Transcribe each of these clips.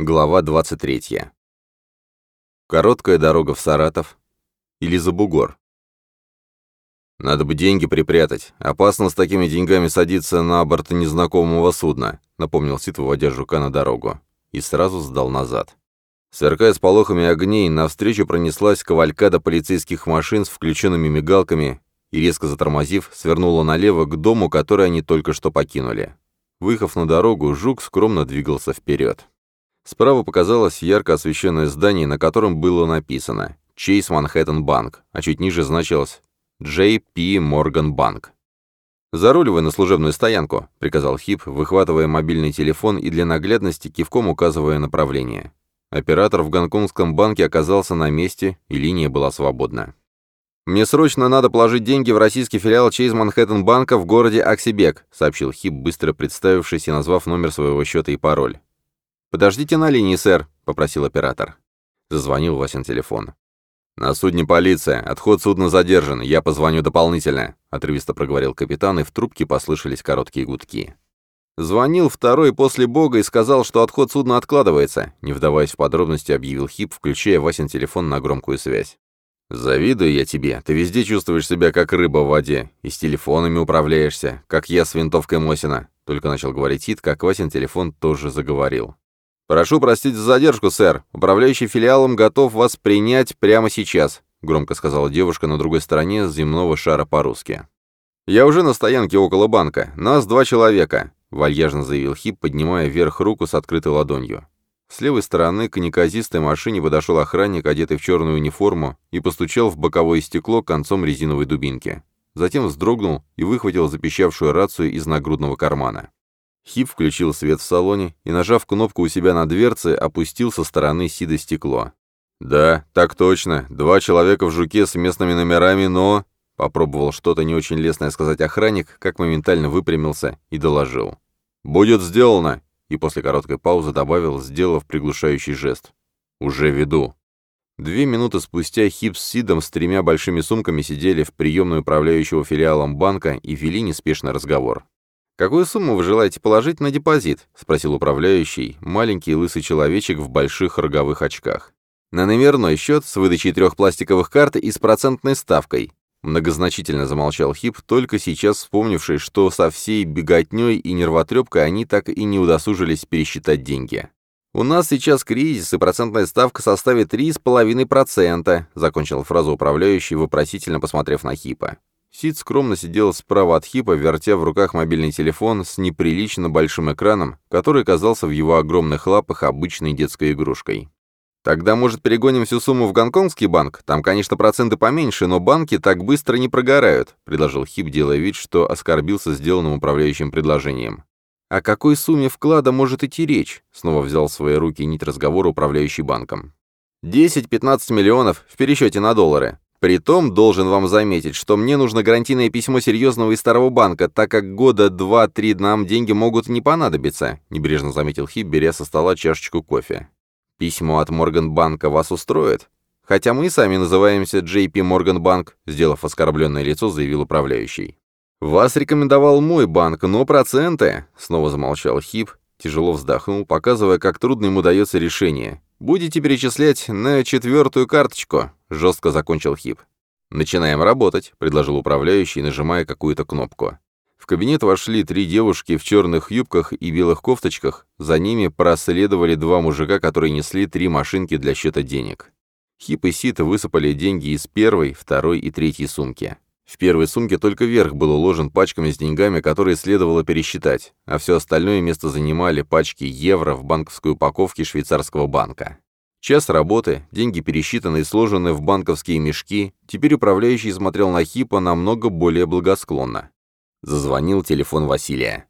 Глава 23. Короткая дорога в Саратов или за бугор. «Надо бы деньги припрятать. Опасно с такими деньгами садиться на борт незнакомого судна», напомнил Сит, выводя жука на дорогу. И сразу сдал назад. Сверкая с полохами огней, навстречу пронеслась кавалькада полицейских машин с включенными мигалками и, резко затормозив, свернула налево к дому, который они только что покинули. Выехав на дорогу, жук скромно двигался вперед. Справа показалось ярко освещенное здание, на котором было написано «Чейз Манхэттен Банк», а чуть ниже значилось «Джей Пи Морган Банк». «Заруливай на служебную стоянку», — приказал Хип, выхватывая мобильный телефон и для наглядности кивком указывая направление. Оператор в гонконгском банке оказался на месте, и линия была свободна. «Мне срочно надо положить деньги в российский филиал Чейз Манхэттен Банка в городе Аксибек», сообщил Хип, быстро представившись и назвав номер своего счета и пароль. «Подождите на линии, сэр», — попросил оператор. Зазвонил Васин телефон. «На судне полиция. Отход судна задержан. Я позвоню дополнительно», — отрывисто проговорил капитан, и в трубке послышались короткие гудки. Звонил второй после Бога и сказал, что отход судна откладывается, не вдаваясь в подробности, объявил Хип, включая Васин телефон на громкую связь. «Завидую я тебе. Ты везде чувствуешь себя как рыба в воде. И с телефонами управляешься, как я с винтовкой Мосина», — только начал говорить Хит, как Васин телефон тоже заговорил. «Прошу простить за задержку, сэр. Управляющий филиалом готов вас принять прямо сейчас», — громко сказала девушка на другой стороне земного шара по-русски. «Я уже на стоянке около банка. Нас два человека», — вальяжно заявил Хип, поднимая вверх руку с открытой ладонью. С левой стороны к неказистой машине подошел охранник, одетый в черную униформу, и постучал в боковое стекло концом резиновой дубинки. Затем вздрогнул и выхватил запищавшую рацию из нагрудного кармана. Хип включил свет в салоне и, нажав кнопку у себя на дверце, опустил со стороны Сида стекло. «Да, так точно. Два человека в жуке с местными номерами, но...» Попробовал что-то не очень лестное сказать охранник, как моментально выпрямился и доложил. «Будет сделано!» И после короткой паузы добавил, сделав приглушающий жест. «Уже веду». Две минуты спустя Хип с Сидом с тремя большими сумками сидели в приемной управляющего филиалом банка и вели неспешный разговор. «Какую сумму вы желаете положить на депозит?» — спросил управляющий, маленький лысый человечек в больших роговых очках. «На номерной счет с выдачей трех пластиковых карт и с процентной ставкой». Многозначительно замолчал Хип, только сейчас вспомнивший, что со всей беготней и нервотрепкой они так и не удосужились пересчитать деньги. «У нас сейчас кризис, и процентная ставка составит 3,5%, — закончил фразу управляющий, вопросительно посмотрев на Хипа. Сид скромно сидел справа от Хипа, вертя в руках мобильный телефон с неприлично большим экраном, который казался в его огромных лапах обычной детской игрушкой. «Тогда, может, перегоним всю сумму в гонконгский банк? Там, конечно, проценты поменьше, но банки так быстро не прогорают», — предложил Хип, делая вид, что оскорбился сделанным управляющим предложением. «О какой сумме вклада может идти речь?» — снова взял в свои руки нить разговора управляющий банком. «10-15 миллионов в пересчете на доллары. Притом, должен вам заметить, что мне нужно гарантийное письмо серьезного и старого банка, так как года два-три нам деньги могут не понадобиться», — небрежно заметил Хип, беря со стола чашечку кофе. «Письмо от Морганбанка вас устроит? Хотя мы сами называемся JP Морганбанк», — сделав оскорбленное лицо, заявил управляющий. «Вас рекомендовал мой банк, но проценты...» — снова замолчал Хип, тяжело вздохнул, показывая, как трудно ему дается решение. «Будете перечислять на четвертую карточку», — жестко закончил Хип. «Начинаем работать», — предложил управляющий, нажимая какую-то кнопку. В кабинет вошли три девушки в черных юбках и белых кофточках, за ними проследовали два мужика, которые несли три машинки для счета денег. Хип и Сит высыпали деньги из первой, второй и третьей сумки. В первой сумке только верх был уложен пачками с деньгами, которые следовало пересчитать, а все остальное место занимали пачки евро в банковской упаковке швейцарского банка. Час работы, деньги пересчитаны и сложены в банковские мешки, теперь управляющий смотрел на Хипа намного более благосклонно. Зазвонил телефон Василия.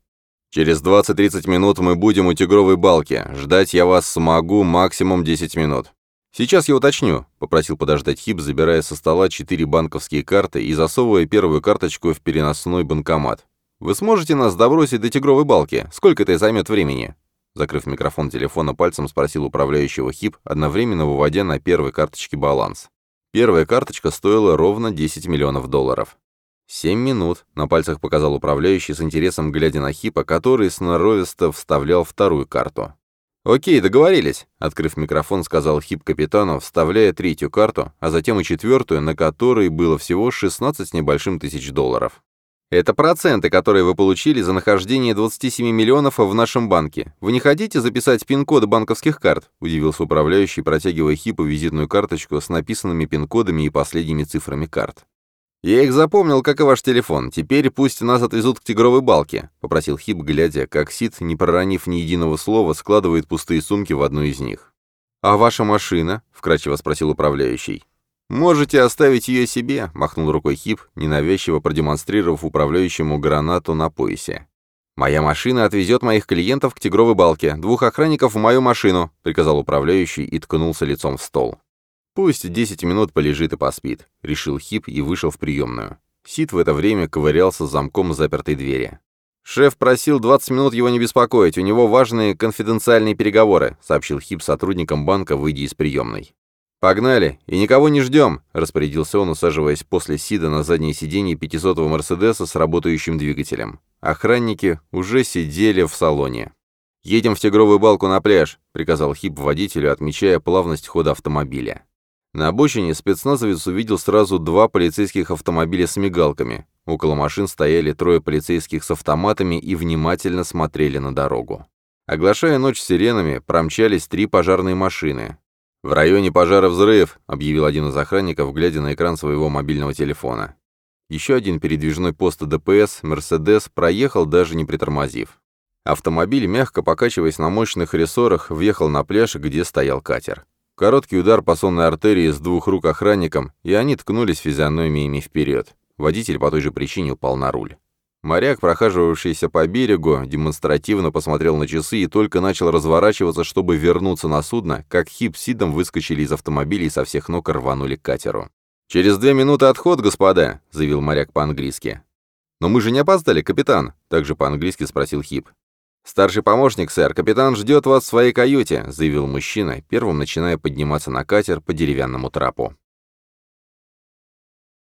«Через 20-30 минут мы будем у Тигровой балки. Ждать я вас смогу максимум 10 минут. «Сейчас я уточню», — попросил подождать Хип, забирая со стола четыре банковские карты и засовывая первую карточку в переносной банкомат. «Вы сможете нас добросить до тигровой балки? Сколько это займет времени?» Закрыв микрофон телефона пальцем, спросил управляющего Хип, одновременно выводя на первой карточке баланс. Первая карточка стоила ровно 10 миллионов долларов. «Семь минут», — на пальцах показал управляющий с интересом, глядя на Хипа, который сноровисто вставлял вторую карту. «Окей, договорились», — открыв микрофон, сказал Хип капитану, вставляя третью карту, а затем и четвертую, на которой было всего 16 с небольшим тысяч долларов. «Это проценты, которые вы получили за нахождение 27 миллионов в нашем банке. Вы не хотите записать пин-коды банковских карт?» — удивился управляющий, протягивая Хипу визитную карточку с написанными пин-кодами и последними цифрами карт. «Я их запомнил, как и ваш телефон. Теперь пусть нас отвезут к тигровой балке», — попросил Хип, глядя, как Сид, не проронив ни единого слова, складывает пустые сумки в одну из них. «А ваша машина?» — вкратчиво спросил управляющий. «Можете оставить ее себе», — махнул рукой Хип, ненавязчиво продемонстрировав управляющему гранату на поясе. «Моя машина отвезет моих клиентов к тигровой балке. Двух охранников в мою машину», — приказал управляющий и ткнулся лицом в стол. «Пусть десять минут полежит и поспит», — решил Хип и вышел в приемную. Сид в это время ковырялся с замком запертой двери. «Шеф просил 20 минут его не беспокоить, у него важные конфиденциальные переговоры», — сообщил Хип сотрудникам банка, выйдя из приемной. «Погнали, и никого не ждем», — распорядился он, усаживаясь после Сида на заднее сиденье 500-го Мерседеса с работающим двигателем. Охранники уже сидели в салоне. «Едем в тигровую балку на пляж», — приказал Хип водителю, отмечая плавность хода автомобиля. На обочине спецназовец увидел сразу два полицейских автомобиля с мигалками. Около машин стояли трое полицейских с автоматами и внимательно смотрели на дорогу. Оглашая ночь сиренами, промчались три пожарные машины. «В районе пожара взрыв», — объявил один из охранников, глядя на экран своего мобильного телефона. Еще один передвижной пост ДПС, «Мерседес», проехал, даже не притормозив. Автомобиль, мягко покачиваясь на мощных рессорах, въехал на пляж, где стоял катер. Короткий удар по сонной артерии с двух рук охранникам, и они ткнулись физиономиями вперед. Водитель по той же причине упал на руль. Моряк, прохаживавшийся по берегу, демонстративно посмотрел на часы и только начал разворачиваться, чтобы вернуться на судно, как Хип с Сидом выскочили из автомобиля и со всех ног рванули к катеру. «Через две минуты отход, господа», — заявил моряк по-английски. «Но мы же не опоздали, капитан», — также по-английски спросил Хип. «Старший помощник, сэр, капитан ждет вас в своей каюте», — заявил мужчина, первым начиная подниматься на катер по деревянному трапу.